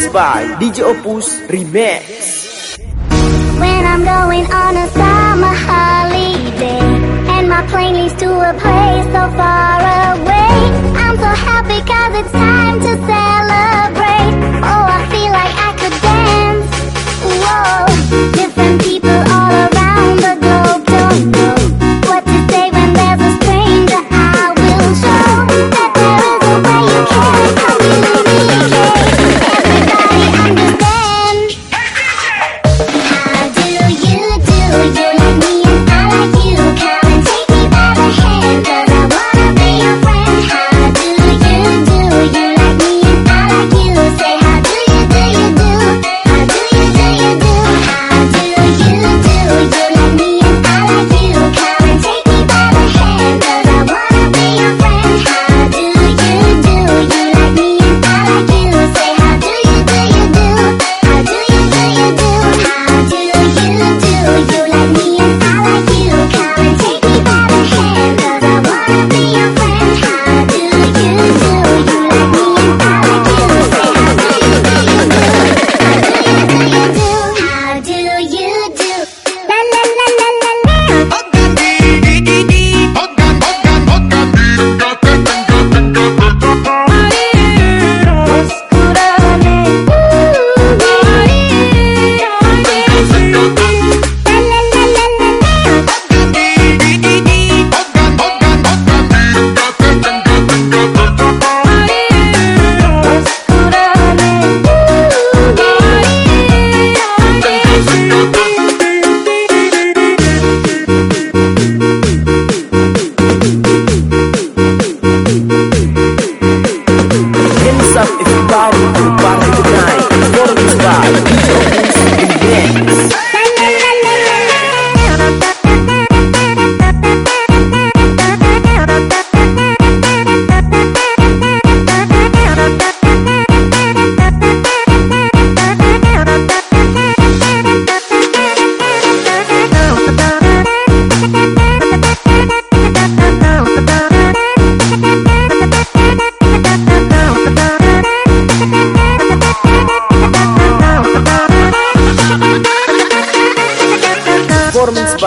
mixed by DJ Opus Remix. When I'm going on a summer holiday and my plane leads to a place so far away, I'm so happy cause it's time to celebrate.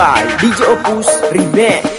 by DJ Opus Remix.